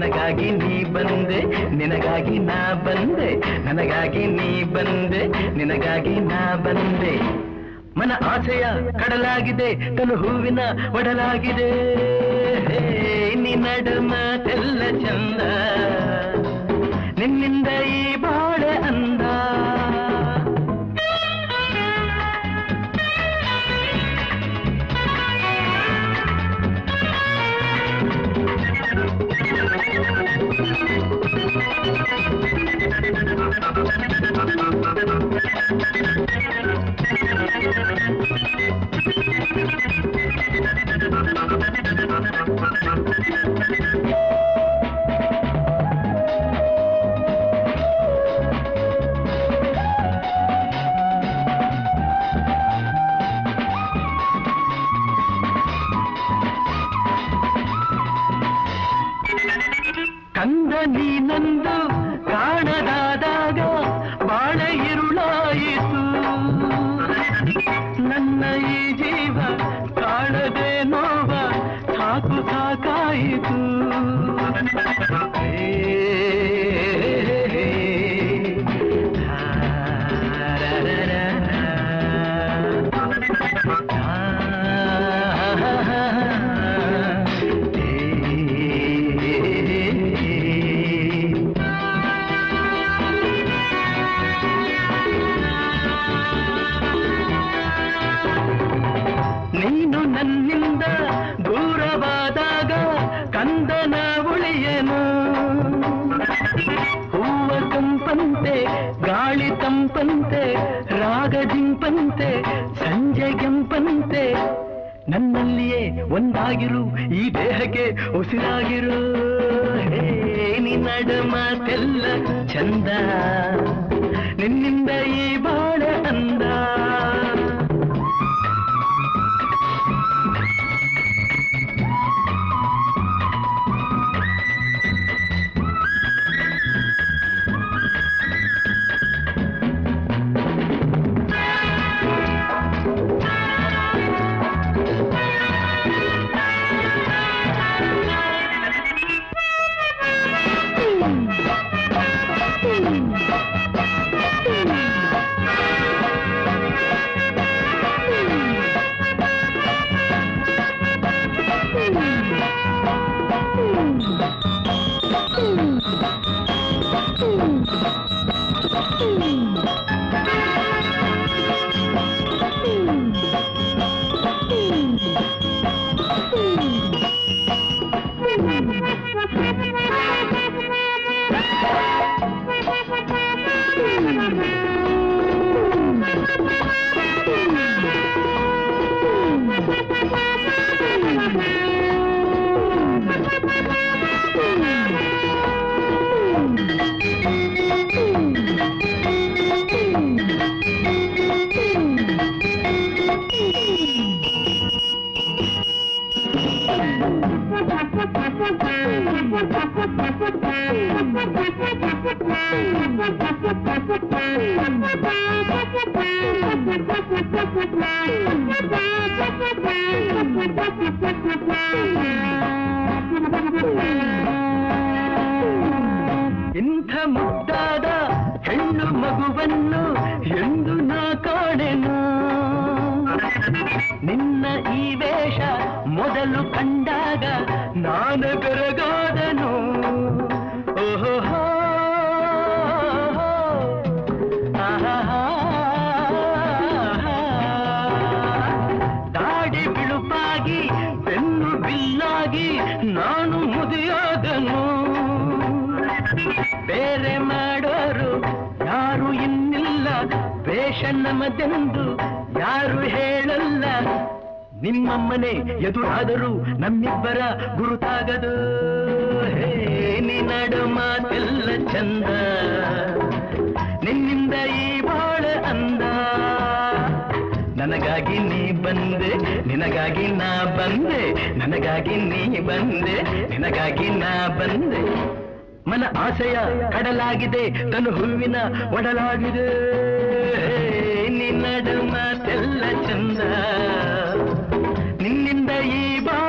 ನನಗಾಗಿ ನೀ ಬಂದೆ ನಿನಗಾಗಿ ನಾ ಬಂದೆ ನನಗಾಗಿ ನೀ ಬಂದೆ ನಿನಗಾಗಿ ನಾ ಬಂದೆ. ಮನ ಆಸೆಯ ಕಡಲಾಗಿದೆ ತನು ಹೂವಿನ ಒಡಲಾಗಿದೆ. ಹೇ, ನಿನ್ನಡ ಮಾತೆಲ್ಲ ಚಂದ. ನಿನ್ನಿಂದ ಈ ಬಾಳೆ ಅಂದ. ಕಂದ ನೀನಂದು ಕಾಣದಾದಾಗ ಬಾಳ ಇರುಳಾಯಿತು ನನ್ನ ಈ ಜೀವ ಕಾಣದೆ ನೋವ ಸಾಕು ಸಾಕಾಯಿತು. ಕಂದನ ಉಳಿಯನು. ಹೂವ ಕಂಪಂತೆ ಗಾಳಿ ತಂಪಂತೆ, ರಾಗ ಜಿಂಪಂತೆ, ಸಂಜೆ ಕೆಂಪಂತೆ. ನನ್ನಲ್ಲಿಯೇ ಒಂದಾಗಿರು, ಈ ದೇಹಕ್ಕೆ ಉಸಿರಾಗಿರು. ನಿನ್ನಡ ಮಾತೆಲ್ಲ ಚಂದ. ನಿನ್ನಿಂದ ಈ ಬಾಳೆ ಇಂಥ ಮುದ್ದಾದ ಹೆಣ್ಣು ಮಗುವನ್ನು ಎಂದು ನಾ ಕಾಣೆನು ನಿನ್ನ ಈ ವೇಷ ಮೊದಲು ಕಂಡಾಗ ಬಿಲ್ಲಾಗಿ ನಾನು ಮುದಿಯಾದನು. ಬೇರೆ ಮಾಡೋರು ಯಾರು ಇನ್ನಿಲ್ಲ ವೇಷ ನಮದೆಂದು ಯಾರು ಹೇಳಲ್ಲ. ನಿಮ್ಮ ಮನೆ ಎದುರಾದರೂ ನಮ್ಮಿಬ್ಬರ ಗುರುತಾಗದು. ಹೇ ನಿನ್ನಡ ಮಾತೆಲ್ಲ ಚಂದ. ನಿನ್ನಿಂದ ಈ ಬಾಳ ನನಗಾಗಿ ನೀ ಬಂದೆ, ನಿನಗಾಗಿ ನಾ ಬಂದೆ, ನನಗಾಗಿ ನೀ ಬಂದೆ, ನಿನಗಾಗಿ ನಾ ಬಂದೆ. ಮನ ಆಸೆಯ ಕಡಲಾಗಿದೆ, ತನು ಹೂವಿನ ಒಡಲಾಗಿದೆ. ನಿನ್ನಡ ಮಾತೆಲ್ಲ ಚಂದ. ನಿನ್ನಿಂದ ಈ ಬಾ